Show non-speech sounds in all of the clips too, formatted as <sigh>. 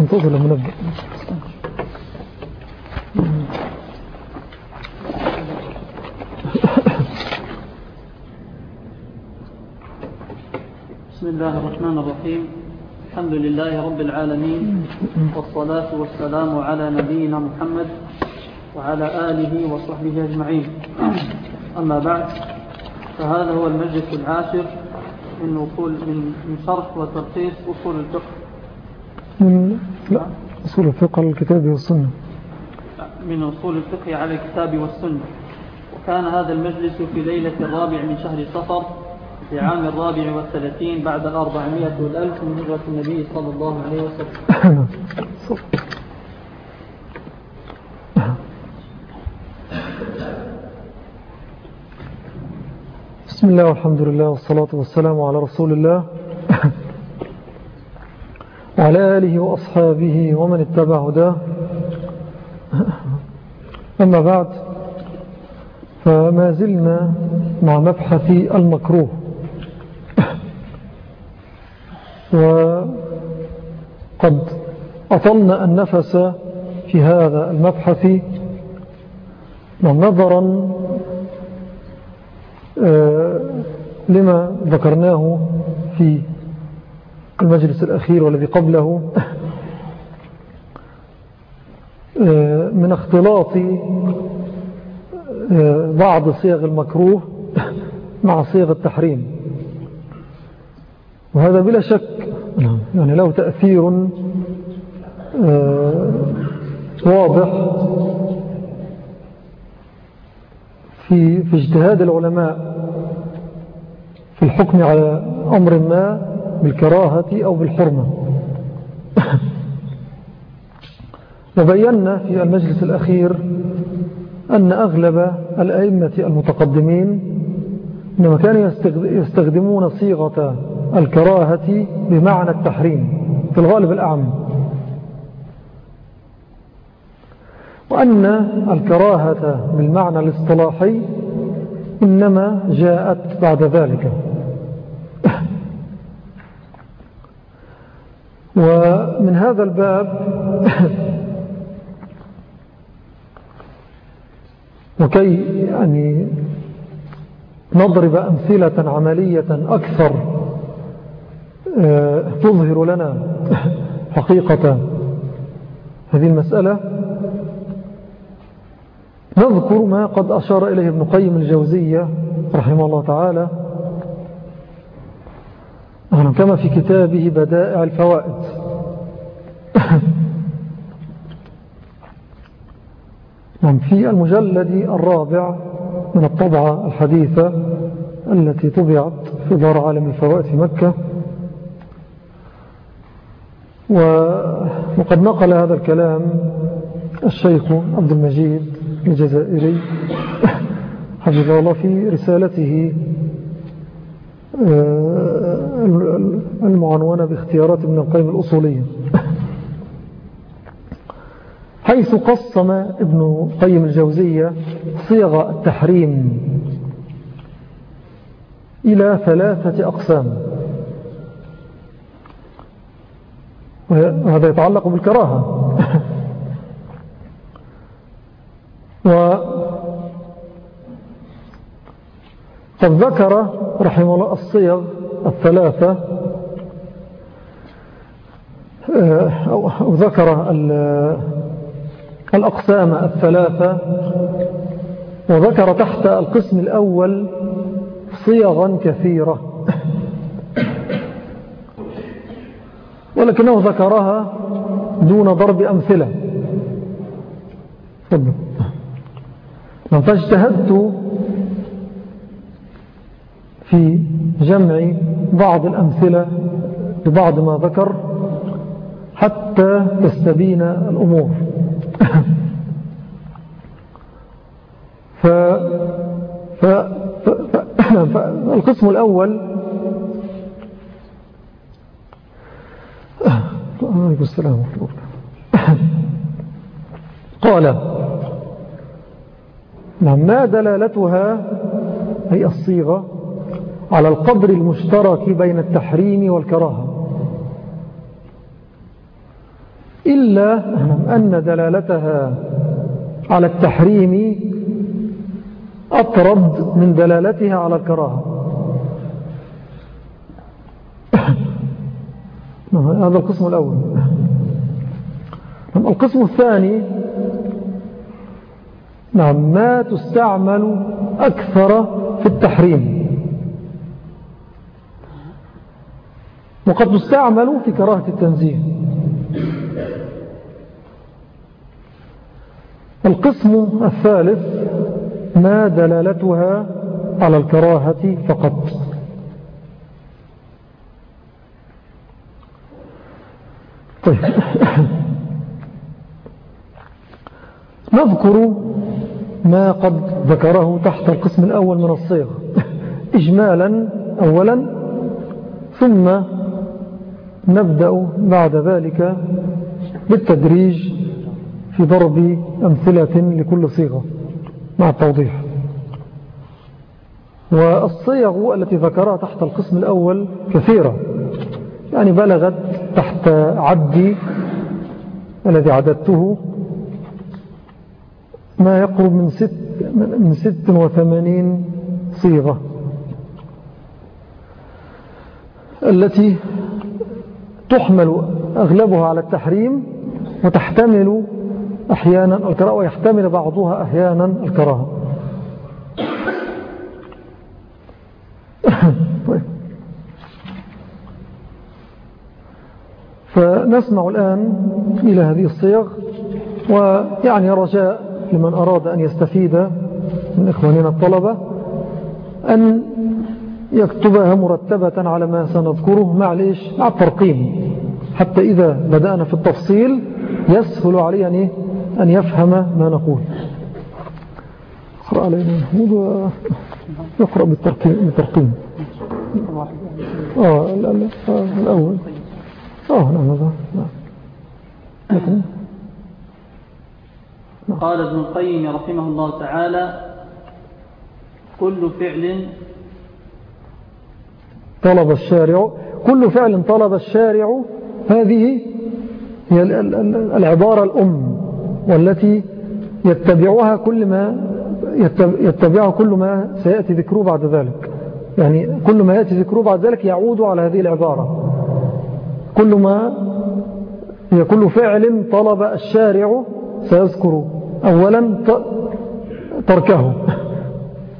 انتظر لما نبدأ. بسم الله الرحمن الرحيم. الحمد لله رب العالمين والصلاة والسلام على نبينا محمد وعلى آله وصحبه أجمعين. أما بعد فهذا هو المجلس العاشر من وصول من من شرح وتلخيص أصول الفقه. من لا أصول الفقه على الكتاب والسنة. من أصول الفقه على الكتاب والسنة. وكان هذا المجلس في ليلة الرابع من شهر صفر في عام الرابع والثلاثين بعد الأربعمائة والألف من هجرة النبي صلى الله عليه وسلم. بسم الله والحمد لله والصلاة والسلام على رسول الله. وعلى آله وأصحابه ومن اتبع هداه. أما بعد فما زلنا مع مبحث المكروه. وقد أطلنا النفس في هذا المبحث نظرا آه، لما ذكرناه في المجلس الأخير والذي قبله آه، من اختلاط آه، بعض صيغ المكروه مع صيغ التحريم. وهذا بلا شك يعني له تأثير واضح في, في اجتهاد العلماء في الحكم على أمر ما. بالكراهة أو بالحرمة. <laughs> وبينا في المجلس الأخير أن أغلب الأئمة المتقدمين إنما كانوا يستخدمون صيغة الكراهة بمعنى التحريم في الغالب الأعم. وأن الكراهة بالمعنى الاصطلاحي إنما جاءت بعد ذلك. ومن هذا الباب <coughs> وكي يعني نضرب أمثلة عملية أكثر آه، تظهر لنا <coughs> حقيقة هذه المسألة. نذكر ما قد أشار إليه ابن قيم الجوزية رحمه الله تعالى كما في كتابه بدائع الفوائد. <coughs> نعم في المجلد الرابع من الطبعة الحديثة التي طبعت في دار عالم الفوائد في مكة. وقد نقل هذا الكلام الشيخ عبد المجيد الجزائري <coughs> حفظه الله في رسالته آه، المعنونة باختيارات ابن القيم الأصولية. حيث قسم ابن قيم الجوزية صيغ التحريم إلى ثلاثة أقسام. وهذا يتعلق بالكراهة. <laughs> و قد ذكر رحمه الله الصيغ الثلاثة أو ذكر الأقسام الثلاثة وذكر تحت القسم الأول صيغا كثيرة. ولكنه ذكرها دون ضرب أمثلة. تفضل فاجتهدت في جمع بعض الأمثلة لبعض ما ذكر حتى تستبين الأمور. <laughs> ف... ف... ف... ف... الأول عليكم السلام <laughs> قال نعم ما دلالتها هي الصيغة على القدر المشترك بين التحريم والكراهة. إلا أن دلالتها على التحريم أطرد من دلالتها على الكراهة. <coughs> هذا القسم الأول. القسم الثاني نعم ما تستعمل أكثر في التحريم. وقد تستعمل في كراهة التنزيه. القسم الثالث ما دلالتها على الكراهة فقط. طيب. <laughs> نذكر ما قد ذكره تحت القسم الأول من الصيغ. <laughs> إجمالا أولا ثم نبدأ بعد ذلك بالتدريج في ضرب أمثلة لكل صيغة مع التوضيح. والصيغ التي ذكرها تحت القسم الأول كثيرة يعني بلغت تحت عدي الذي عددته ما يقرب من ست, من ست وثمانين صيغة. التي تحمل أغلبها على التحريم وتحتمل أحيانا الكراهة ويحتمل بعضها أحيانا الكراهة. <coughs> طيب. فنسمع الآن إلى هذه الصيغ ويعني رجاء لمن أراد أن يستفيد من إخواننا الطلبة أن يكتبها مرتبة على ما سنذكره مع ليش مع الترقيم. حتى إذا بدأنا في التفصيل يسهل عليه أن, أن يفهم ما نقول. اقرأ علينا محمود ويقرأ بالترقيم. آه الأول. آه نعم هذا. نعم. لكن؟ قال ابن القيم رحمه الله تعالى كل فعل طلب الشارع كل فعل طلب الشارع هذه هي العبارة الأم والتي يتبعها كل ما يتبعها كل ما سيأتي ذكره بعد ذلك. يعني كل ما يأتي ذكره بعد ذلك يعود على هذه العبارة. كل ما كل فعل طلب الشارع سيذكر أولا تركه.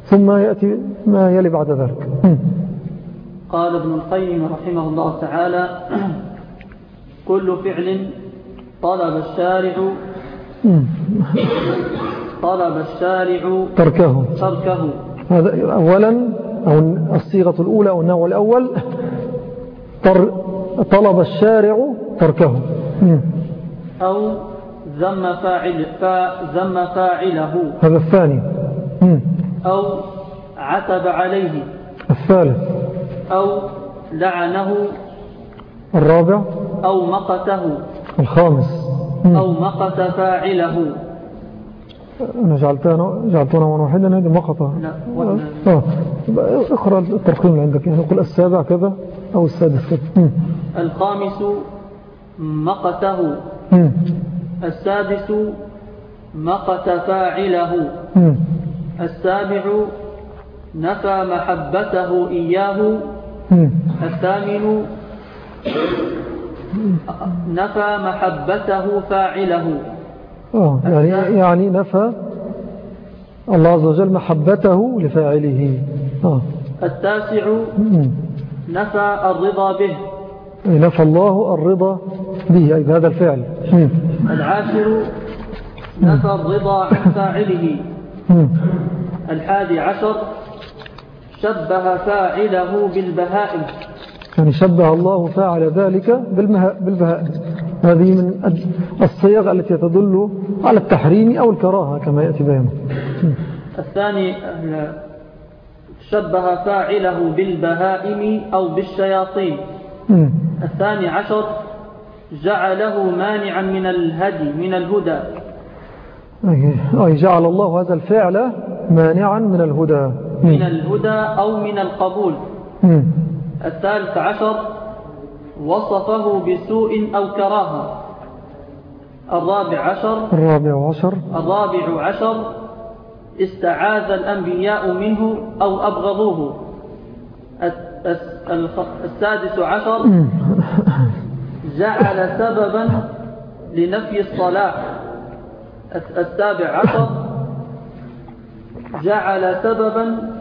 ثم يأتي ما يلي بعد ذلك. قال ابن القيم رحمه الله تعالى كل فعل طلب الشارع طلب الشارع تركه. تركه. هذا أولا أو الصيغة الأولى أو النوع الأول طلب الشارع تركه. أو ذم فاعل فذم فاعله. هذا الثاني. أو عتب عليه. الثالث. أو لعنه الرابع؟ أو مقته. الخامس. أو مقت فاعله. أنا جعلتنا جعلتنا واحدا هذه مقطة لا آه. اقرأ الترقيم اللي عندك يعني قل السابع كذا أو السادس كذا. الخامس مقته. السادس مقت فاعله. السابع نفى محبته إياه. الثامن نفى محبته فاعله. آه يعني, يعني نفى الله عز وجل محبته لفاعله. آه. التاسع نفى الرضا به. نفى الله الرضا به أي بهذا الفعل. العاشر نفى الرضا عن فاعله. الحادي عشر شبه فاعله بالبهائم. يعني شبه الله فاعل ذلك بالبهائم. هذه من الصيغ التي تدل على التحريم أو الكراهة كما يأتي بيانه. الثاني شبه فاعله بالبهائم أو بالشياطين. الثاني عشر جعله مانعا من الهدي من الهدى. أي جعل الله هذا الفعل مانعا من الهدى. من الهدى أو من القبول. الثالث عشر وصفه بسوء أو كراهة. الرابع عشر الرابع عشر. الرابع عشر استعاذ الأنبياء منه أو أبغضوه. السادس عشر جعل سببا لنفي الصلاة. السابع عشر جعل سببا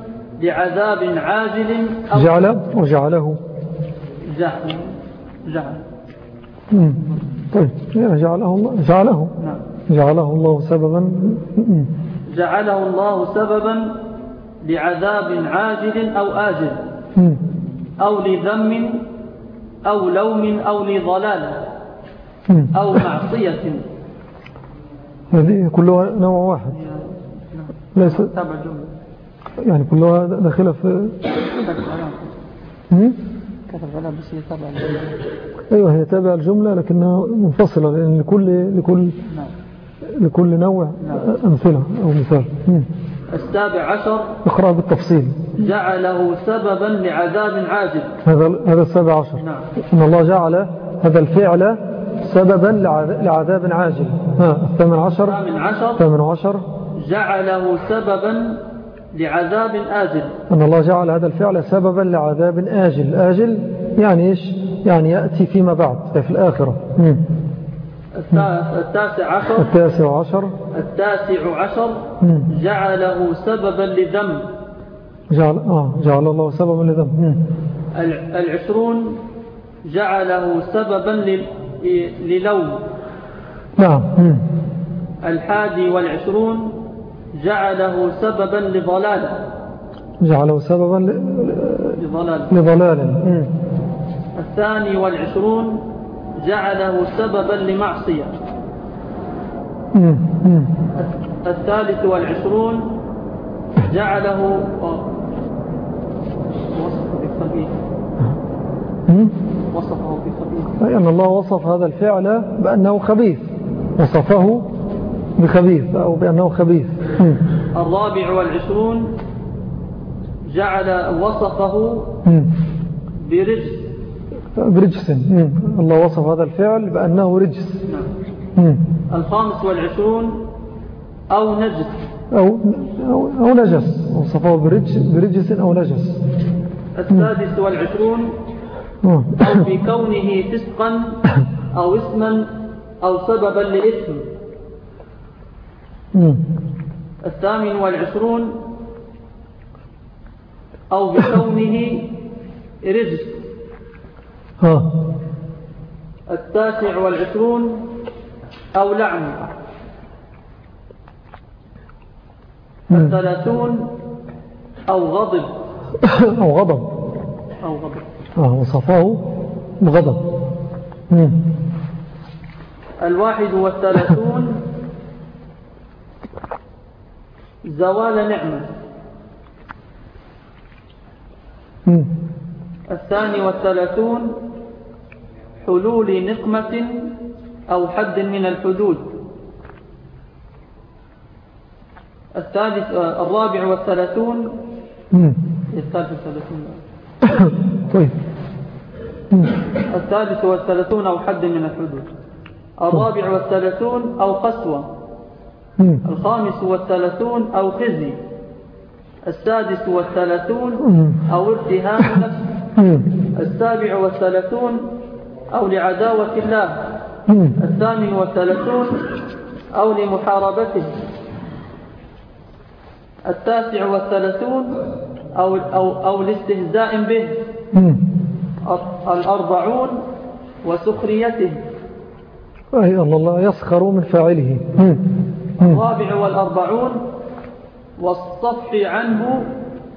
لعذاب عاجل أو جعل وجعله. جعل جعل. طيب. جعله الله جعله. نعم. جعله الله سببا. جعله الله سببا لعذاب عاجل أو آجل. أو لذم أو لوم أو لضلال. أو معصية. هذه كلها نوع واحد. ليس يعني كلها داخلة في كتب على بس هي تابع الجملة لكنها منفصلة لأن لكل لكل نعم. لكل نوع نعم. أمثلة أو مثال. السابع عشر. اقرأ بالتفصيل. جعله سببا لعذاب عاجل. هذا هذا السابع عشر. نعم. إن الله جعل هذا الفعل سببا لعذاب عاجل. ها الثامن عشر. الثامن عشر. جعله سببا لعذاب آجل. أن الله جعل هذا الفعل سببا لعذاب آجل. آجل يعني إيش؟ يعني يأتي فيما بعد في الآخرة. التاسع عشر. التاسع عشر. التاسع عشر. جعله سببا لذنب. جعل, آه جعل الله سببا لذنب. العشرون. جعله سببا للوم. نعم. الحادي والعشرون. جعله سببا لضلال جعله سببا لضلال لضلال الثاني والعشرون جعله سببا لمعصية. الثالث والعشرون جعله وصف بالخبيث وصفه بخبيث أي أن الله وصف هذا الفعل بأنه خبيث. وصفه بخبيث أو بأنه خبيث. الرابع والعشرون جعل وصفه برجس. برجس. الله وصف هذا الفعل بأنه رجس. نعم. الخامس والعشرون أو نجس. أو, أو, أو نجس. وصفه برجس, برجس أو نجس. السادس والعشرون أو بكونه فسقا أو اسما أو سببا لإثم الثامن والعشرون أو بكونه رزق التاسع والعشرون أو لعن. الثلاثون أو غضب. <coughs> أو غضب. أو غضب. آه وصفاه بغضب الواحد والثلاثون زوال نعمة. الثاني والثلاثون حلول نقمة أو حد من الحدود. الثالث الرابع والثلاثون. الثالث والثلاثون. <coughs> طيب. الثالث والثلاثون أو حد من الحدود. الرابع والثلاثون أو قسوة. الخامس والثلاثون أو خزي. السادس والثلاثون أو ارتهام نفس السابع والثلاثون أو لعداوة الله. الثامن والثلاثون أو لمحاربته. التاسع والثلاثون أو, أو, أو لاستهزاء به. الأربعون وسخريته. أي الله يسخر من فاعله. الرابع والأربعون والصفح عنه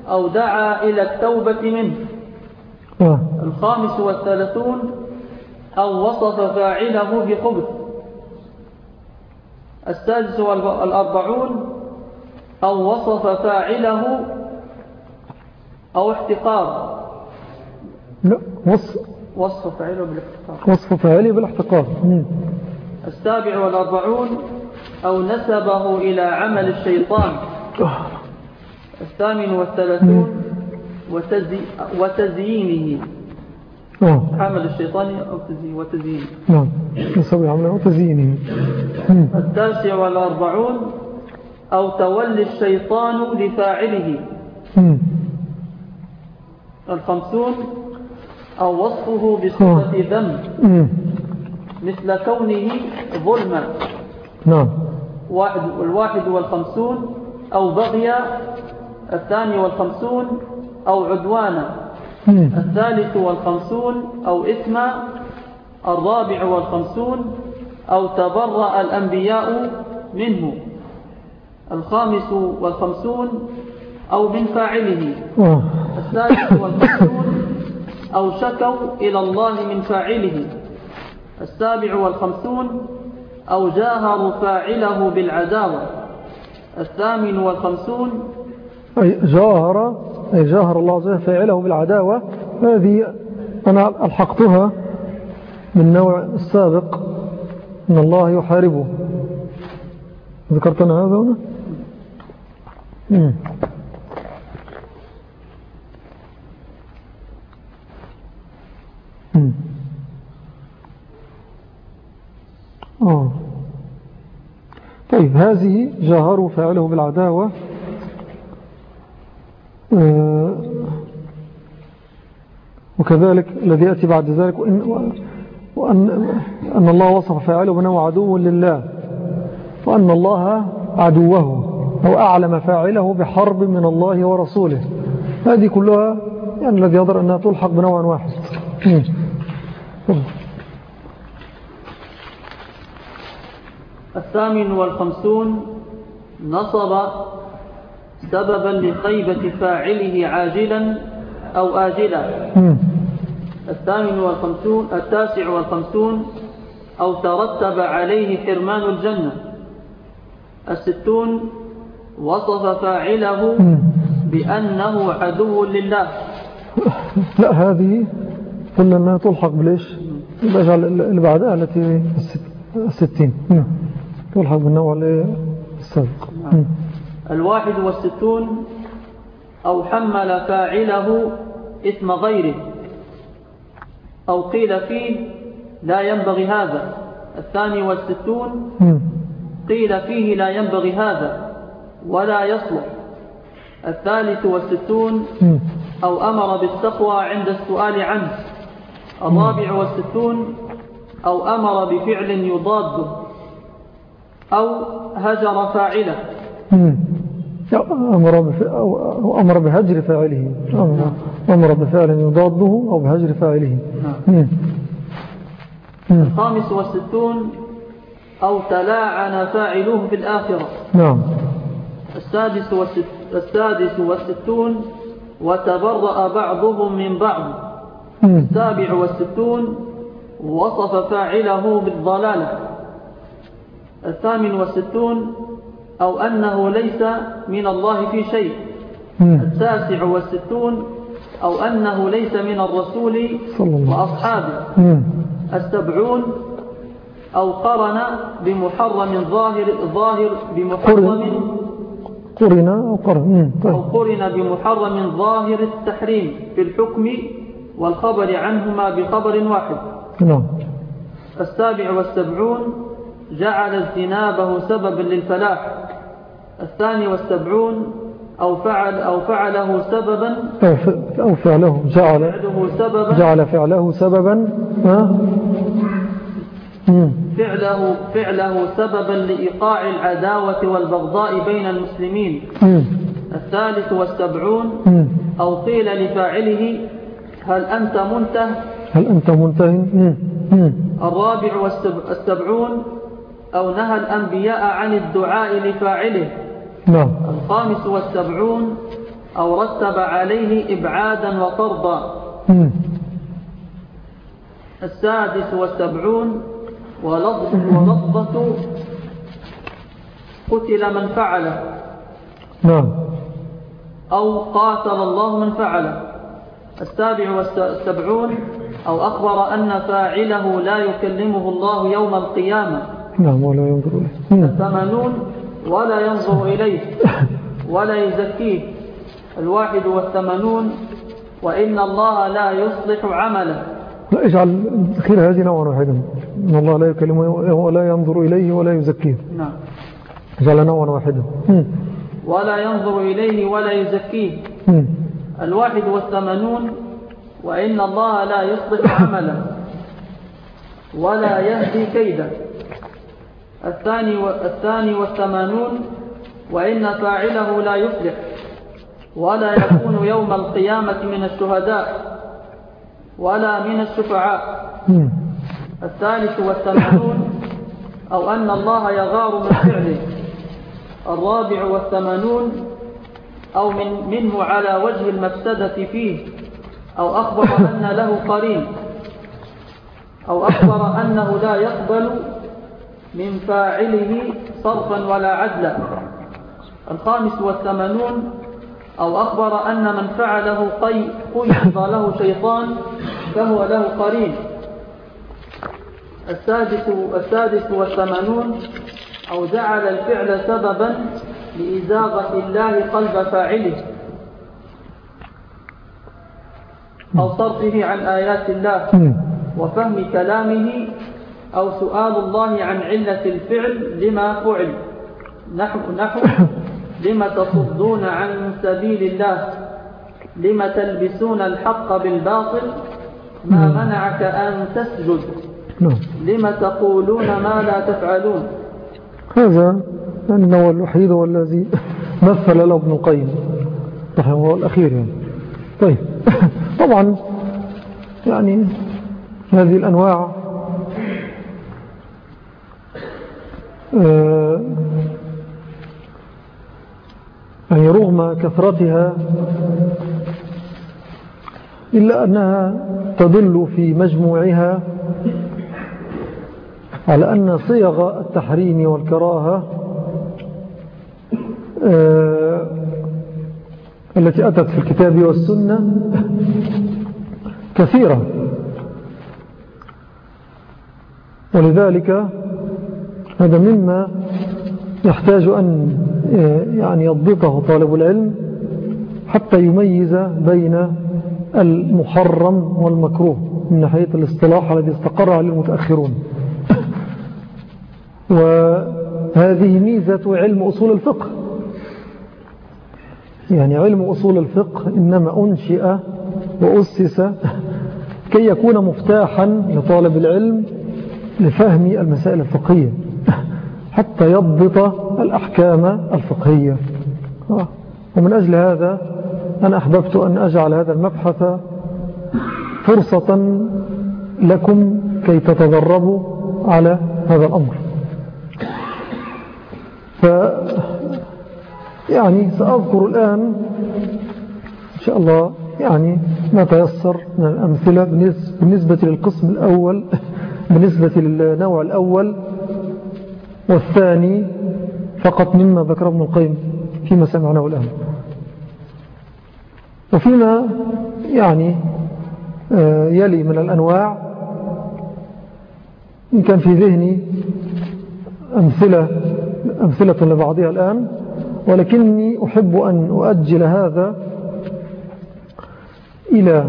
أو دعا إلى التوبة منه. آه. الخامس والثلاثون أو وصف فاعله بخبث. السادس والأربعون أو وصف فاعله أو احتقار. لا وصف. وصف فاعله بالاحتقار. وصف فاعله بالاحتقار. السابع والأربعون أو نسبه إلى عمل الشيطان. الثامن والثلاثون وتزي وتزيينه. عمل الشيطان أو وتزيينه نعم. نسبه عمله وتزيينه التاسع والأربعون أو تولي الشيطان لفاعله. الخمسون أو وصفه بصفة ذنب مثل كونه ظلما. نعم. واحد والواحد والخمسون أو بغي الثاني والخمسون أو عدوانا. الثالث والخمسون أو إثما. الرابع والخمسون أو تبرأ الأنبياء منه. الخامس والخمسون أو من فاعله. السادس والخمسون أو شكوا إلى الله من فاعله. السابع والخمسون أو جاهروا فاعله بالعداوة. الثامن والخمسون. أي جاهر أي جاهر الله عز فاعله بالعداوة. هذه أنا ألحقتها من نوع السابق إن الله يحاربه. ذكرتنا هذا هنا؟ مم. مم. آه. طيب هذه جاهروا فعله بالعداوة. آه. وكذلك الذي يأتي بعد ذلك وإن, وأن أن الله وصف فاعله بأنه عدو لله وأن الله عدوه أو أعلم فاعله بحرب من الله ورسوله. هذه كلها يعني الذي يظهر أنها تلحق بنوع واحد. الثامن والخمسون نصب سببا لخيبة فاعله عاجلا أو آجلا. الثامن والخمسون التاسع والخمسون أو ترتب عليه حرمان الجنة. الستون وصف فاعله بأنه عدو لله. <laughs> لا هذه قلنا أنها تلحق بليش؟ اللي بعدها التي الستين. تلحق بالنوع السابق. الواحد والستون أو حمل فاعله إثم غيره أو قيل فيه لا ينبغي هذا. الثاني والستون قيل فيه لا ينبغي هذا ولا يصلح. الثالث والستون أو أمر بالتقوى عند السؤال عنه. الرابع والستون أو أمر بفعل يضاده. أو هجر فاعله. أمر, أو أمر بهجر فاعله. أمر بفعل يضاده أو بهجر فاعله. الخامس والستون أو تلاعن فاعلوه في الآخرة. نعم. السادس, والست السادس والستون وتبرأ بعضهم من بعض. السابع والستون وصف فاعله بالضلالة. الثامن والستون أو أنه ليس من الله في شيء. التاسع والستون أو أنه ليس من الرسول وأصحابه. السبعون أو قرن بمحرم ظاهر ظاهر بمحرم. قرن. أو قرن. أو قرن بمحرم ظاهر التحريم في الحكم والخبر عنهما بخبر واحد. نعم. السابع والسبعون جعل اجتنابه سببا للفلاح. الثاني والسبعون أو فعل أو فعله سببا. أو فعله جعل سببا. جعل فعله سببا. فعله فعله سببا لإيقاع العداوة والبغضاء بين المسلمين. الثالث والسبعون أو قيل لفاعله هل أنت منته؟ هل أنت منته؟ الرابع والسبعون أو نهى الأنبياء عن الدعاء لفاعله. نعم. الخامس والسبعون أو رتب عليه إبعادا وطردا. السادس والسبعون ولفظة قتل من فعله. نعم. أو قاتل الله من فعله. السابع والسبعون أو أخبر أن فاعله لا يكلمه الله يوم القيامة. نعم ولا ينظر إليه. الثمانون ولا ينظر إليه ولا يزكيه. الواحد والثمانون وإن الله لا يصلح عمله. اجعل خير هذه نوعا واحدا. إن الله لا يكلمه ولا ينظر إليه ولا يزكيه. نعم. اجعل نوعا واحدا. ولا ينظر إليه ولا يزكيه. الواحد والثمانون وإن الله لا يصلح عملا ولا يهدي كيدا الثاني الثاني والثمانون وإن فاعله لا يفلح ولا يكون يوم القيامة من الشهداء ولا من الشفعاء. الثالث والثمانون أو أن الله يغار من فعله. الرابع والثمانون أو من منه على وجه المفسدة فيه أو أخبر أن له قرين أو أخبر أنه لا يقبل من فاعله صرفا ولا عدلا. الخامس والثمانون أو أخبر أن من فعله قيض له شيطان فهو له قرين. السادس, السادس والثمانون أو جعل الفعل سببا لإزاغة الله قلب فاعله. أو صرفه عن آيات الله وفهم كلامه أو سؤال الله عن علة الفعل لما فعل. نحو, نحو. <laughs> لما تصدون عن سبيل الله. لما تلبسون الحق بالباطل. ما منعك أن تسجد. نعم. لما تقولون ما لا تفعلون. هذا أنه الوحيد والذي مثل له ابن القيم. هو الأخير يعني. طيب. <laughs> طبعا يعني هذه الأنواع آه، يعني رغم كثرتها إلا أنها تدل في مجموعها على أن صيغ التحريم والكراهة آه، التي أتت في الكتاب والسنة كثيرة. ولذلك هذا مما يحتاج أن آه، يعني يضبطه طالب العلم حتى يميز بين المحرم والمكروه من ناحية الاصطلاح الذي استقر عليه المتأخرون <laughs> وهذه ميزة علم أصول الفقه. يعني علم أصول الفقه إنما أنشئ وأسس كي يكون مفتاحا لطالب العلم لفهم المسائل الفقهية. حتى يضبط الأحكام الفقهية. ومن أجل هذا أنا أحببت أن أجعل هذا المبحث فرصة لكم كي تتدربوا على هذا الأمر. ف يعني سأذكر الآن إن شاء الله يعني ما تيسر من الأمثلة بالنسبة للقسم الأول <laughs> بالنسبة للنوع الأول والثاني فقط مما ذكر ابن القيم فيما سمعناه الآن. وفيما يعني آه، يلي من الأنواع إن كان في ذهني أمثلة, أمثلة لبعضها الآن ولكني أحب أن أؤجل هذا إلى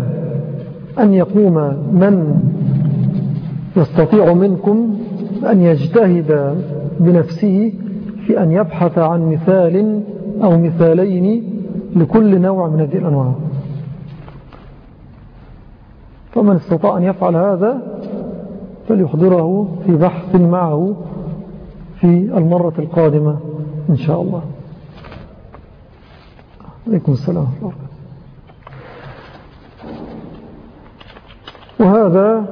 أن يقوم من يستطيع منكم أن يجتهد بنفسه في أن يبحث عن مثال أو مثالين لكل نوع من هذه الأنواع. فمن استطاع أن يفعل هذا فليحضره في بحث معه في المرة القادمة إن شاء الله. عليكم السلام. وهذا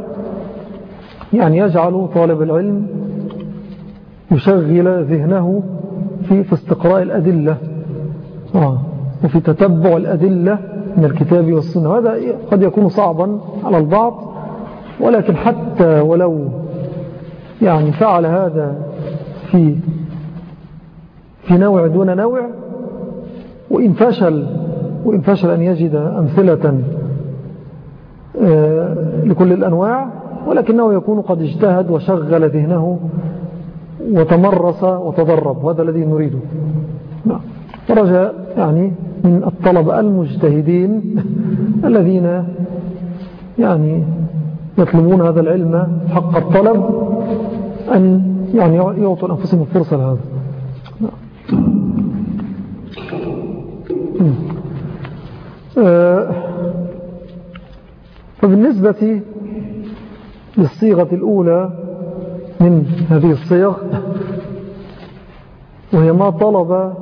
يعني يجعل طالب العلم يشغل ذهنه في, في استقراء الأدلة. آه. وفي تتبع الأدلة من الكتاب والسنة. هذا قد يكون صعبا على البعض ولكن حتى ولو يعني فعل هذا في في نوع دون نوع وإن فشل وإن فشل أن يجد أمثلة آه، لكل الأنواع ولكنه يكون قد اجتهد وشغل ذهنه وتمرس وتدرب وهذا الذي نريده. نعم. ورجاء يعني من الطلبة المجتهدين <laughs> الذين يعني يطلبون هذا العلم حق الطلب أن يعني يعطوا أنفسهم الفرصة لهذا. آه، فبالنسبة للصيغة الأولى من هذه الصيغ وهي ما طلب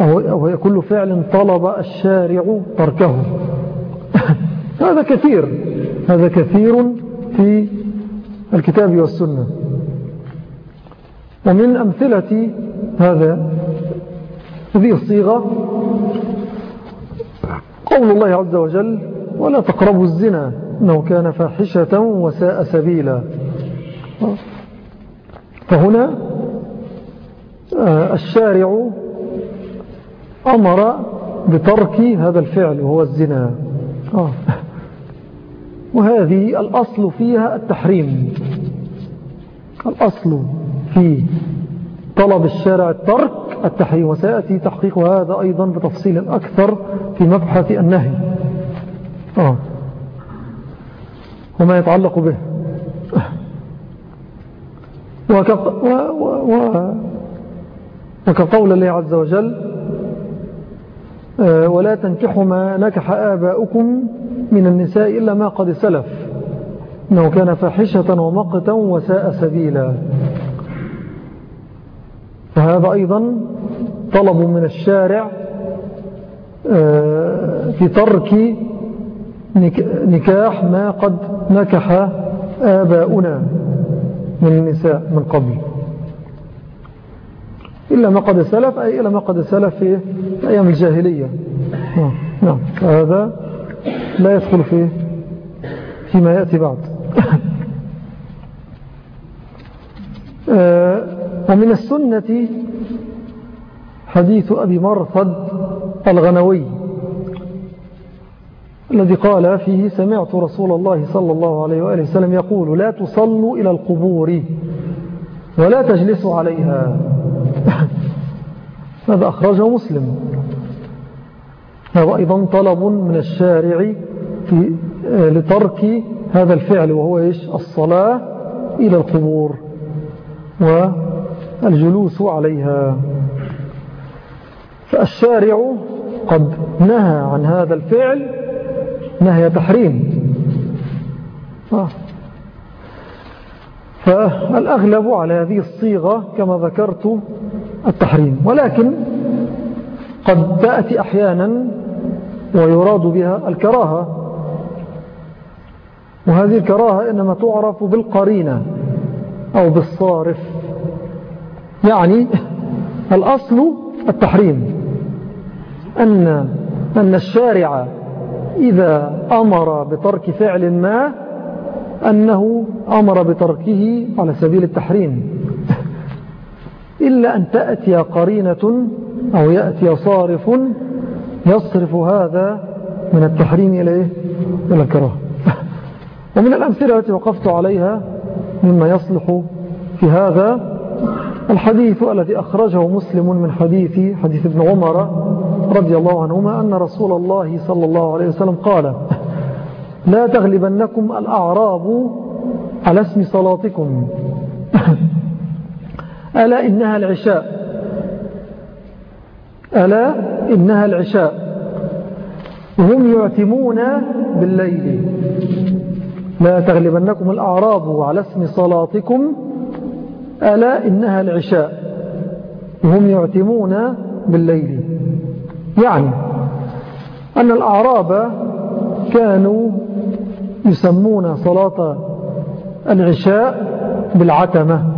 أو هي كل فعل طلب الشارع تركه. <laughs> هذا كثير هذا كثير في الكتاب والسنة. ومن أمثلة هذا هذه الصيغة قول الله عز وجل ولا تقربوا الزنا إنه كان فاحشة وساء سبيلا. فهنا آه، الشارع أمر بترك هذا الفعل وهو الزنا آه. <laughs> وهذه الأصل فيها التحريم الأصل في طلب الشارع الترك التحريم وسيأتي تحقيق هذا أيضا بتفصيل أكثر في مبحث النهي آه. وما يتعلق به وكقول الله عز وجل آه، ولا تنكحوا ما نكح آباؤكم من النساء إلا ما قد سلف إنه كان فاحشة ومقتا وساء سبيلا. فهذا أيضا طلب من الشارع آه، في ترك نكاح ما قد نكح آباؤنا. من النساء من قبل. إلا ما قد سلف أي إلا ما قد سلف في أيام الجاهلية. نعم, نعم. فهذا لا يدخل في فيما يأتي بعد. <laughs> آه، ومن السنة حديث أبي مرثد الغنوي. الذي قال فيه سمعت رسول الله صلى الله عليه وآله وسلم يقول لا تصلوا إلى القبور ولا تجلسوا عليها. <laughs> هذا أخرجه مسلم. هذا أيضا طلب من الشارع في آه، لترك هذا الفعل وهو إيش؟ الصلاة إلى القبور والجلوس عليها. فالشارع قد نهى عن هذا الفعل نهي تحريم آه. فالأغلب على هذه الصيغة كما ذكرت التحريم ولكن قد تأتي أحيانا ويراد بها الكراهة وهذه الكراهة إنما تعرف بالقرينة أو بالصارف يعني الأصل التحريم أن, أن الشارع إذا أمر بترك فعل ما أنه أمر بتركه على سبيل التحريم إلا أن تأتي قرينة أو يأتي صارف يصرف هذا من التحريم إلى إيه؟ إلى الكراهة <laughs> ومن الأمثلة التي وقفت عليها مما يصلح في هذا الحديث الذي أخرجه مسلم من حديث حديث ابن عمر رضي الله عنهما أن رسول الله صلى الله عليه وسلم قال لا تغلبنكم الأعراب على اسم صلاتكم. <laughs> ألا إنها العشاء. ألا إنها العشاء. وهم يعتمون بالليل. لا تغلبنكم الأعراب على اسم صلاتكم. ألا إنها العشاء. وهم يعتمون بالليل. يعني أن الأعراب كانوا يسمون صلاة العشاء بالعتمة.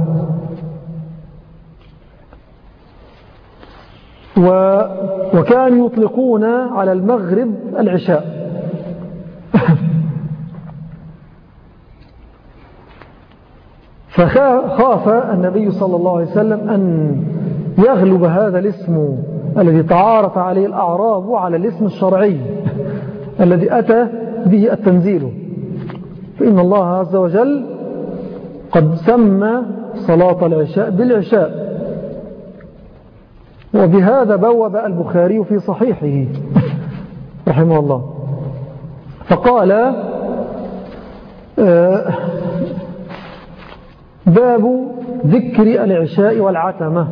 و وكانوا يطلقون على المغرب العشاء. <laughs> فخاف النبي صلى الله عليه وسلم أن يغلب هذا الاسم الذي تعارف عليه الأعراب على الاسم الشرعي الذي أتى به التنزيل. فإن الله عز وجل قد سمى صلاة العشاء بالعشاء. وبهذا بوب البخاري في صحيحه رحمه الله. فقال آه، باب ذكر العشاء والعتمة.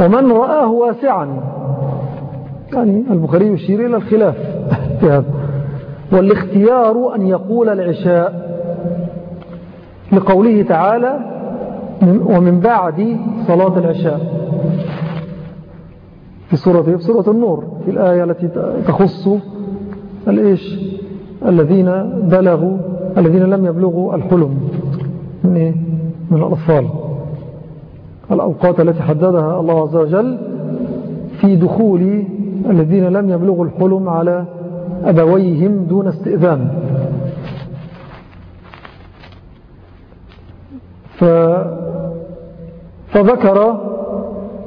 ومن رآه واسعا. يعني البخاري يشير إلى الخلاف في هذا. والاختيار أن يقول العشاء لقوله تعالى ومن بعد صلاة العشاء. في سورة, في سورة النور. في الآية التي تخص الإيش؟ الذين بلغوا الذين لم يبلغوا الحلم. من, إيه؟ من الأطفال. الأوقات التي حددها الله عز وجل في دخول الذين لم يبلغوا الحلم على أبويهم دون استئذان. ف فذكر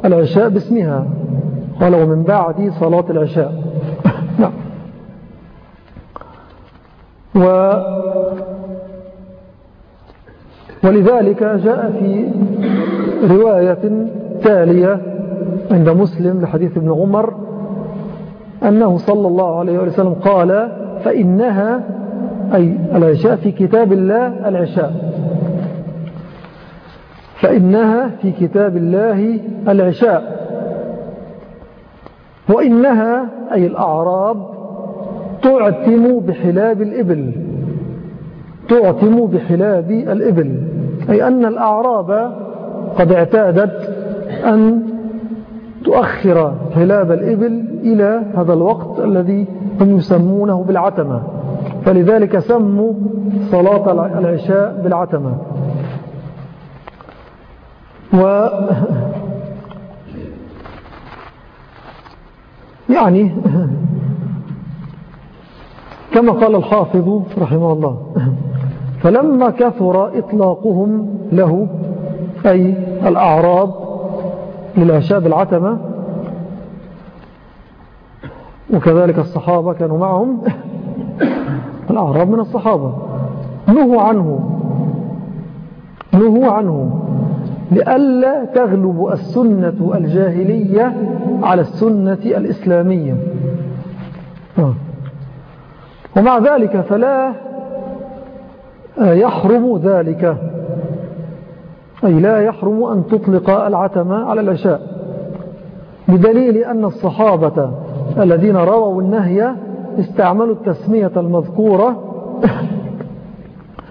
العشاء باسمها. قال ومن بعد صلاة العشاء. <laughs> نعم. و ولذلك جاء في رواية تالية عند مسلم لحديث ابن عمر أنه صلى الله عليه وسلم قال فإنها أي العشاء في كتاب الله العشاء. فإنها في كتاب الله العشاء. وإنها أي الأعراب تعتم بحلاب الإبل. تعتم بحلاب الإبل. أي أن الأعراب قد اعتادت أن تؤخر حلاب الإبل إلى هذا الوقت الذي هم يسمونه بالعتمة. فلذلك سموا صلاة العشاء بالعتمة. و <laughs> يعني <laughs> كما قال الحافظ رحمه الله <laughs> فلما كثر إطلاقهم له أي الأعراب للعشاء بالعتمة وكذلك الصحابة كانوا معهم الأعراب من الصحابة. نهوا عنه نهوا عنه لئلا تغلب السنة الجاهلية على السنة الإسلامية. آه. ومع ذلك فلا يحرم ذلك. أي لا يحرم أن تطلق العتمة على العشاء. بدليل أن الصحابة الذين رووا النهي استعملوا التسمية المذكورة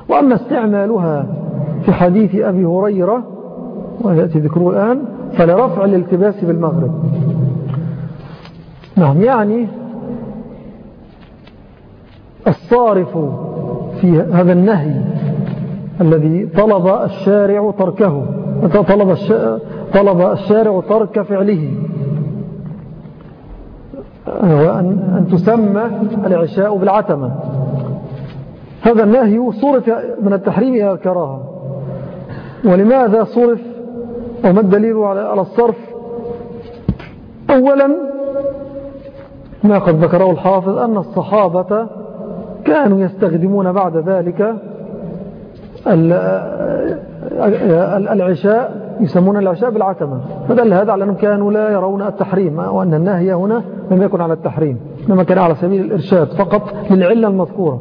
وأما استعمالها في حديث أبي هريرة ويأتي ذكره الآن فلرفع الالتباس بالمغرب. نعم يعني الصارف في هذا النهي الذي طلب الشارع تركه طلب طلب الشارع ترك فعله. وأن أن تسمى العشاء بالعتمة. هذا النهي صرف من التحريم إلى الكراهة. ولماذا صرف؟ وما الدليل على الصرف؟ أولا ما قد ذكره الحافظ أن الصحابة كانوا يستخدمون بعد ذلك العشاء يسمون العشاء بالعتمة. فدل هذا على أنهم كانوا لا يرون التحريم وأن النهي هنا لم يكن على التحريم إنما كان على سبيل الإرشاد فقط للعلة المذكورة.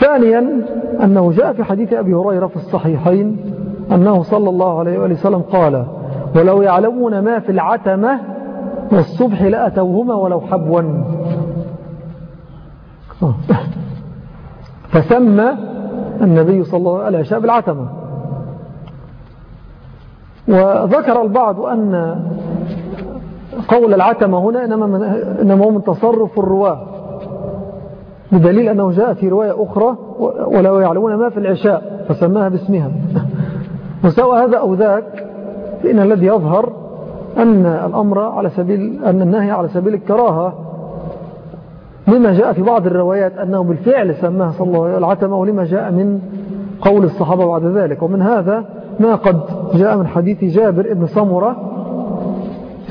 ثانيا أنه جاء في حديث أبي هريرة في الصحيحين أنه صلى الله عليه وآله وسلم قال ولو يعلمون ما في العتمة والصبح لأتوهما ولو حبوا. فسمى النبي صلى الله عليه وسلم بالعتمة. وذكر البعض أن قول العتمة هنا إنما, من إنما هو من تصرف الرواة بدليل أنه جاء في رواية أخرى ولو يعلمون ما في العشاء فسماها باسمها. <laughs> وسوى هذا أو ذاك فإن الذي يظهر أن الأمر على سبيل أن النهي على سبيل الكراهة لما جاء في بعض الروايات أنه بالفعل سماها صلى الله عليه وسلم العتمة ولما جاء من قول الصحابة بعد ذلك. ومن هذا ما قد جاء من حديث جابر ابن صمرة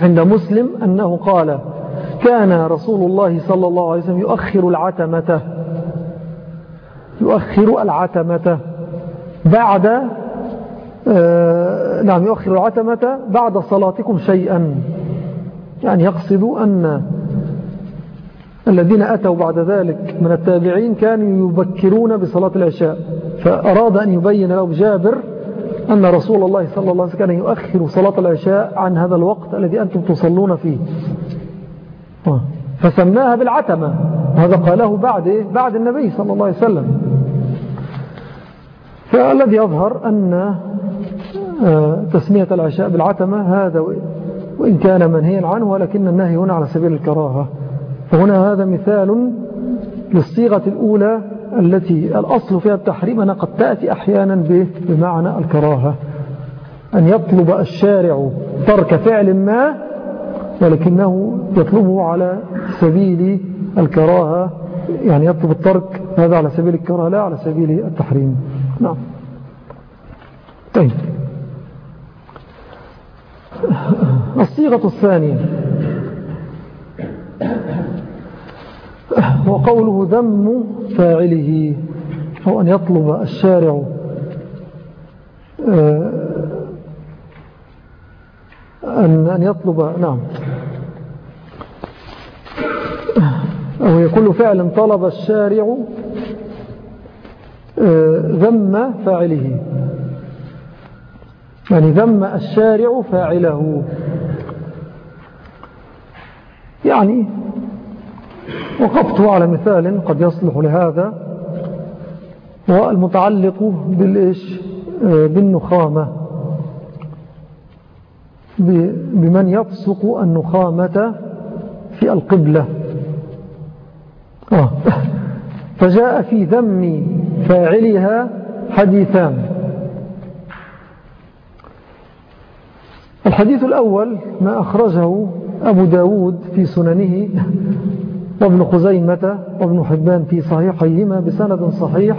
عند مسلم أنه قال كان رسول الله صلى الله عليه وسلم يؤخر العتمة يؤخر العتمة بعد آه نعم يؤخر العتمة بعد صلاتكم شيئا. يعني يقصد أن الذين أتوا بعد ذلك من التابعين كانوا يبكرون بصلاة العشاء فأراد أن يبين له جابر أن رسول الله صلى الله عليه وسلم كان يؤخر صلاة العشاء عن هذا الوقت الذي أنتم تصلون فيه. فسماها بالعتمة وهذا قاله بعد إيه؟ بعد النبي صلى الله عليه وسلم فالذي يظهر أن آه، تسمية العشاء بالعتمة هذا وإن كان منهيا عنه ولكن النهي هنا على سبيل الكراهة فهنا هذا مثال للصيغة الأولى التي الأصل فيها التحريم أنا قد تأتي أحيانا بمعنى الكراهة. أن يطلب الشارع ترك فعل ما ولكنه يطلبه على سبيل الكراهة. يعني يطلب الترك هذا على سبيل الكراهة لا على سبيل التحريم. نعم. طيب. الصيغة الثانية. وقوله ذم فاعله أو أن يطلب الشارع آه، أن أن يطلب نعم. أو يكون فعل طلب الشارع آه، ذم فاعله. يعني ذم الشارع فاعله. يعني وقفت على مثال قد يصلح لهذا. والمتعلق بالإيش؟ آه، بالنخامة. بمن يفسق النخامة في القبلة. آه. فجاء في ذم فاعلها حديثان. الحديث الأول ما أخرجه أبو داود في سننه وابن خزيمة وابن حبان في صحيحيهما بسند صحيح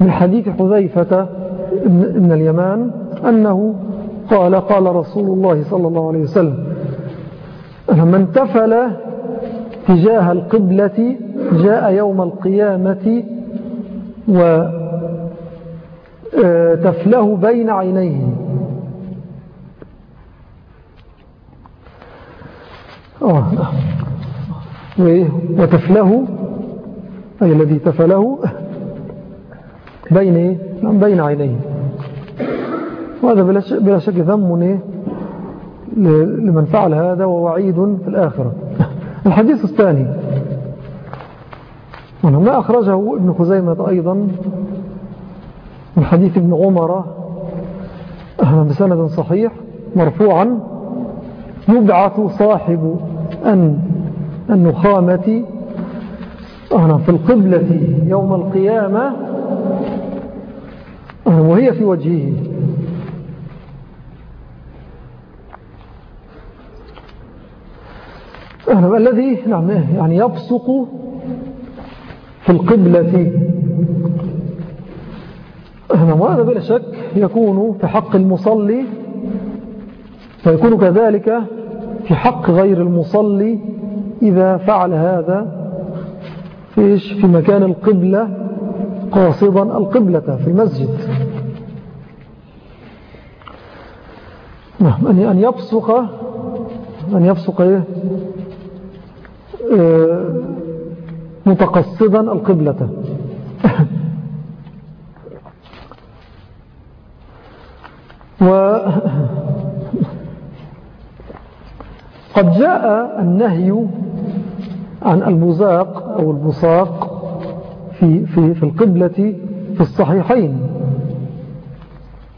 من حديث حذيفة من اليمان أنه قال قال رسول الله صلى الله عليه وسلم من انتفل تجاه القبلة جاء يوم القيامة وتفله بين عينيه آه. وتفله أي الذي تفله بين بين عينيه. وهذا بلا شك ذم لمن فعل هذا ووعيد في الآخرة. الحديث الثاني. ما أخرجه ابن خزيمة أيضا من حديث ابن عمر بسند صحيح مرفوعا يبعث صاحب أن النخامة. في القبلة يوم القيامة. وهي في وجهه. الذي نعم يعني يبصق في القبلة. وهذا بلا شك يكون في حق المصلي ويكون كذلك في حق غير المصلي. إذا فعل هذا فيش في مكان القبلة قاصدا القبلة في المسجد. نعم أن يبصق أن يبصق إيه؟ آه، متقصدا القبلة. <laughs> و قد جاء النهي عن البزاق أو البصاق في, في, في القبلة في الصحيحين.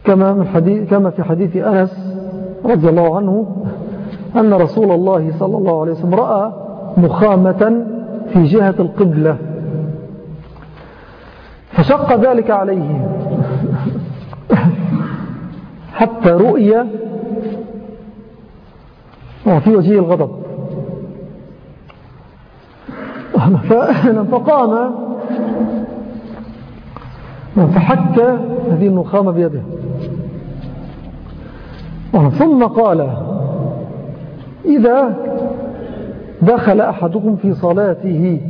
كما, من حديث كما في حديث أنس رضي الله عنه أن رسول الله صلى الله عليه وسلم رأى مخامة في جهة القبلة. فشق ذلك عليه. <laughs> حتى رؤية وفي وجهه الغضب. فقام فحك هذه النخامة بيده. ثم قال إذا دخل أحدكم في صلاته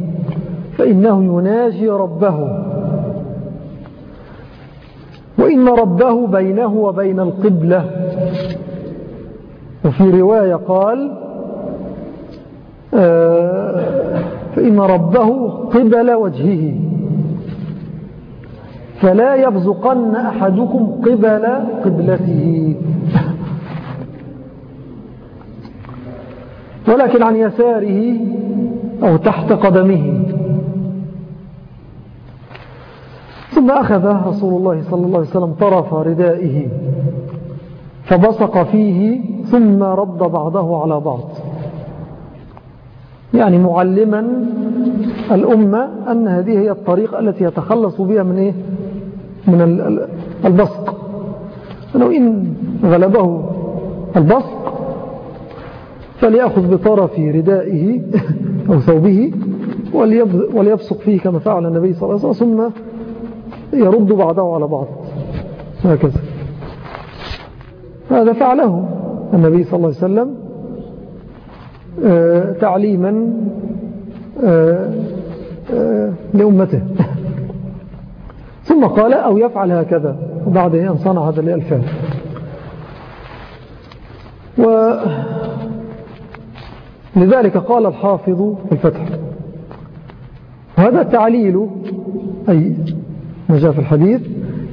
فإنه يناجي ربه. وإن ربه بينه وبين القبلة. وفي رواية قال آه، فإن ربه قبل وجهه. فلا يبزقن أحدكم قبل قبلته. ولكن عن يساره أو تحت قدمه. ثم أخذ رسول الله صلى الله عليه وسلم طرف ردائه فبصق فيه ثم رد بعضه على بعض. يعني معلما الأمة أن هذه هي الطريقة التي يتخلص بها من إيه؟ من البصق أنه إن غلبه البصق فليأخذ بطرف ردائه <laughs> أو ثوبه وليبصق فيه كما فعل النبي صلى الله عليه وسلم ثم يرد بعضه على بعض. هكذا. هذا فعله. النبي صلى الله عليه وسلم آه، تعليما آه، آه، لأمته. <laughs> ثم قال أو يفعل هكذا. وبعد أن صنع هذا الفعل ولذلك قال الحافظ في الفتح وهذا التعليل أي ما جاء في الحديث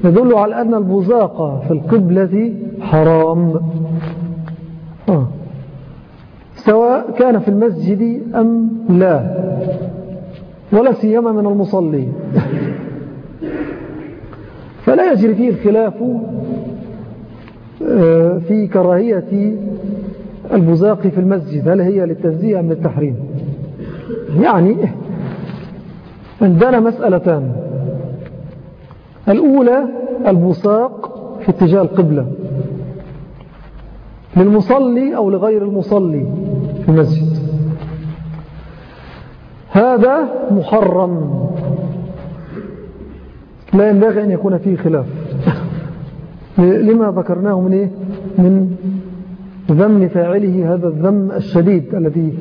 يدل على أن البزاق في القبلة حرام. آه. سواء كان في المسجد أم لا. ولا سيما من المصلي فلا يجري فيه الخلاف آه، في كراهية البزاق في المسجد. هل هي للتنزيه أم للتحريم؟ يعني عندنا مسألتان. الأولى البصاق في اتجاه القبلة. للمصلي أو لغير المصلي في المسجد. هذا محرم. لا ينبغي أن يكون فيه خلاف. <laughs> لما ذكرناه من إيه؟ من ذم فاعله هذا الذم الشديد الذي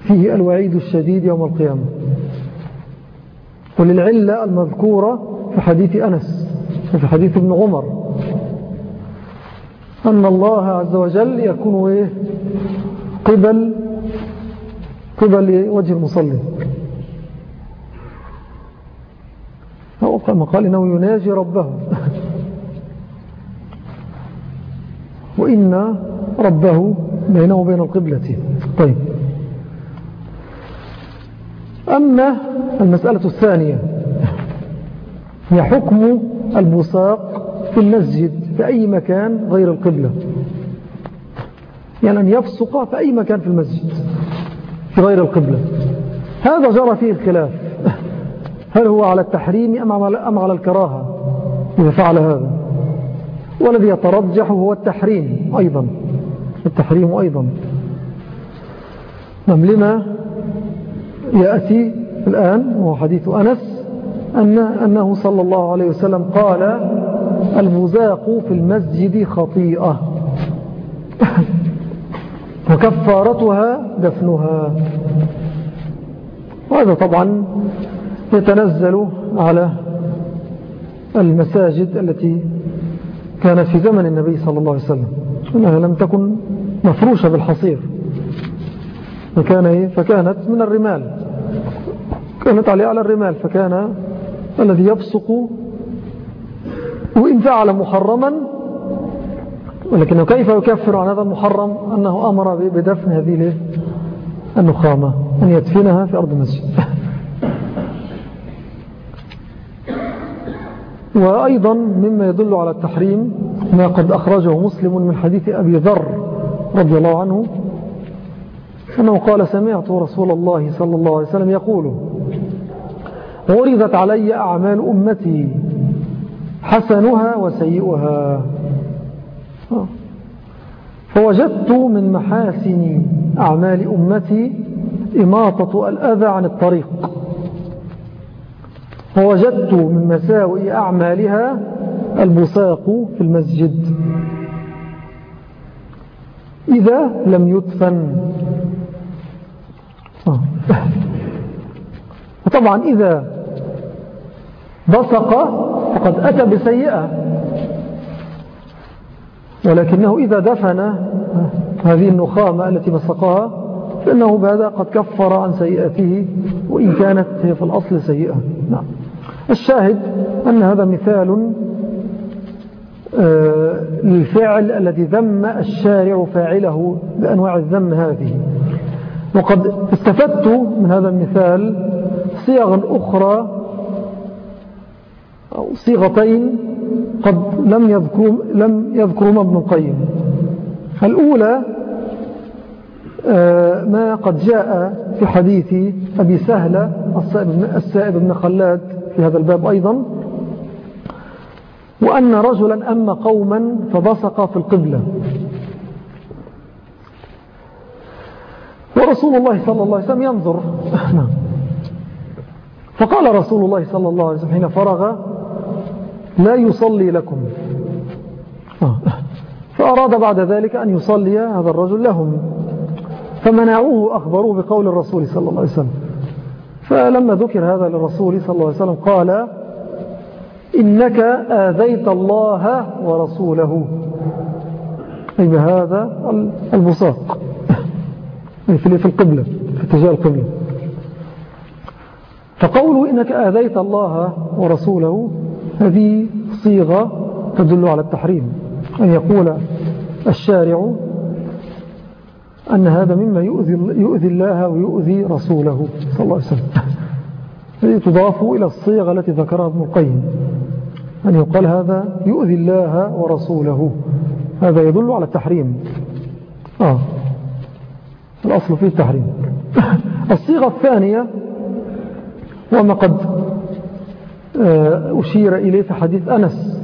فيه الوعيد الشديد يوم القيامة. وللعلة المذكورة في حديث أنس وفي حديث ابن عمر. أن الله عز وجل يكون إيه؟ قبل قبل وجه المصلي. أو كما قال إنه يناجي ربه. <laughs> وإن ربه بينه وبين القبلة. طيب. أما المسألة الثانية هي حكم البصاق في المسجد. في أي مكان غير القبلة. يعني أن يفسق في أي مكان في المسجد في غير القبلة. هذا جرى فيه الخلاف. هل هو على التحريم أم على الكراهة؟ إذا فعل هذا. والذي يترجح هو التحريم أيضا. التحريم أيضا. نعم لما يأتي الآن وهو حديث أنس أن أنه صلى الله عليه وسلم قال المزاق في المسجد خطيئة. <laughs> وكفارتها دفنها. وهذا طبعا يتنزل على المساجد التي كانت في زمن النبي صلى الله عليه وسلم. أنها لم تكن مفروشة بالحصير. فكان إيه؟ فكانت من الرمال. كانت عليه على الرمال. فكان الذي يبصق وإن فعل محرما ولكنه كيف يكفر عن هذا المحرم؟ أنه أمر بدفن هذه النخامة أن يدفنها في أرض المسجد. <laughs> وأيضا مما يدل على التحريم ما قد أخرجه مسلم من حديث أبي ذر رضي الله عنه أنه قال سمعت رسول الله صلى الله عليه وسلم يقول عرضت علي أعمال أمتي حسنها وسيئها. فوجدت من محاسن أعمال أمتي إماطة الأذى عن الطريق. ووجدت من مساوئ أعمالها البساق في المسجد. إذا لم يدفن. وطبعا إذا بصق فقد أتى بسيئة. ولكنه إذا دفن هذه النخامة التي بصقها فإنه بهذا قد كفر عن سيئته وإن كانت هي في الأصل سيئة. نعم. الشاهد أن هذا مثال آه، للفعل الذي ذم الشارع فاعله بأنواع الذم هذه. وقد استفدت من هذا المثال صيغا أخرى صيغتين قد لم يذكروا لم يذكرهما ابن القيم. الأولى آه، ما قد جاء في حديث أبي سهلة السائب بن خلاد في هذا الباب أيضا وأن رجلا أما قوما فبصق في القبلة. ورسول الله صلى الله عليه وسلم ينظر. <laughs> نعم. فقال رسول الله صلى الله عليه وسلم حين فرغ لا يصلي لكم. آه. فأراد بعد ذلك أن يصلي هذا الرجل لهم. فمنعوه أخبروه بقول الرسول صلى الله عليه وسلم. فلما ذكر هذا للرسول صلى الله عليه وسلم قال إنك آذيت الله ورسوله. أي بهذا البصاق في القبلة في اتجاه القبلة. فقوله إنك آذيت الله ورسوله هذه صيغة تدل على التحريم أن يقول الشارع أن هذا مما يؤذي, يؤذي الله ويؤذي رسوله صلى الله عليه وسلم. هذه تضاف إلى الصيغة التي ذكرها ابن القيم أن يقال هذا يؤذي الله ورسوله. هذا يدل على التحريم. آه. الأصل فيه التحريم. <laughs> الصيغة الثانية وما قد أشير إليه في حديث أنس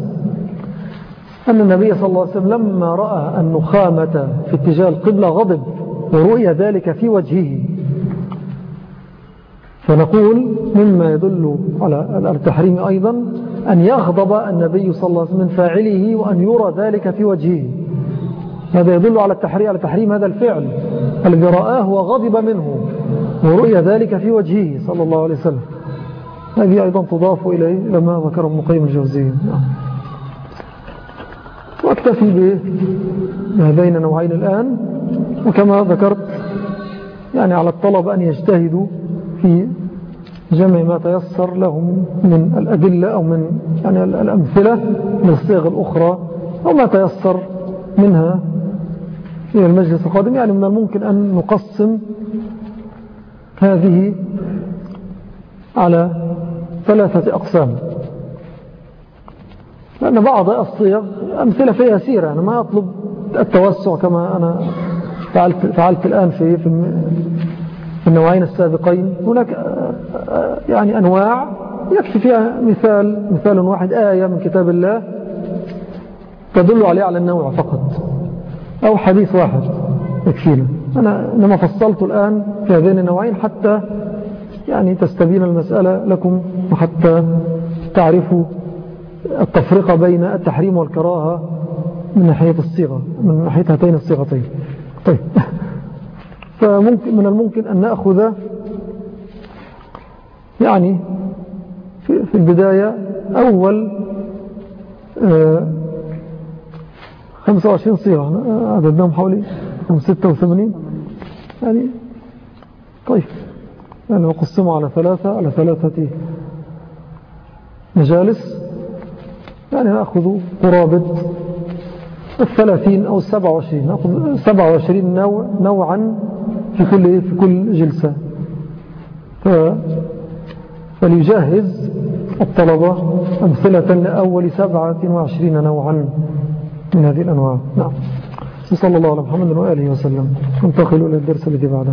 أن النبي صلى الله عليه وسلم لما رأى النخامة في اتجاه القبلة غضب ورؤي ذلك في وجهه. فنقول مما يدل على التحريم أيضا أن يغضب النبي صلى الله عليه وسلم من فاعله وأن يرى ذلك في وجهه. هذا يدل على التحريم, على تحريم هذا الفعل. الذي رآه وغضب منه ورؤي ذلك في وجهه صلى الله عليه وسلم. هذه أيضا تضاف إليه لما ذكر ابن الجوزي. وأكتفي بهذين النوعين الآن وكما ذكرت يعني على الطلب أن يجتهدوا في جمع ما تيسر لهم من الأدلة أو من يعني الأمثلة من الصيغ الأخرى أو ما تيسر منها في المجلس القادم. يعني من الممكن أن نقسم هذه على ثلاثة أقسام. لأن بعض الصيغ أمثلة فيها سيرة أنا ما أطلب التوسع كما أنا فعلت, فعلت الآن في, في النوعين السابقين. هناك يعني أنواع يكفي فيها مثال مثال واحد آية من كتاب الله تدل عليه على النوع فقط أو حديث واحد يكفينا. أنا إنما فصلت الآن في هذين النوعين حتى يعني تستبين المسألة لكم وحتى تعرفوا التفرقة بين التحريم والكراهة من ناحية الصيغة من ناحية هاتين الصيغتين. طيب. <laughs> فممكن من الممكن أن نأخذ يعني في البداية أول 25 آه، صيغة. عددناهم حوالي 86 يعني طيب. يعني نقسمه على ثلاثة على ثلاثة مجالس يعني نأخذ قرابة الثلاثين أو السبع وعشرين نأخذ سبع وعشرين نوع نوعا في كل, في كل جلسة. ف فليجهز الطلبة أمثلة لأول سبعة وعشرين نوعا من هذه الأنواع. نعم. صلى الله على محمد وآله وسلم. انتقلوا إلى الدرس الذي بعده.